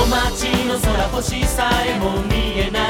の街の空星さえも見えない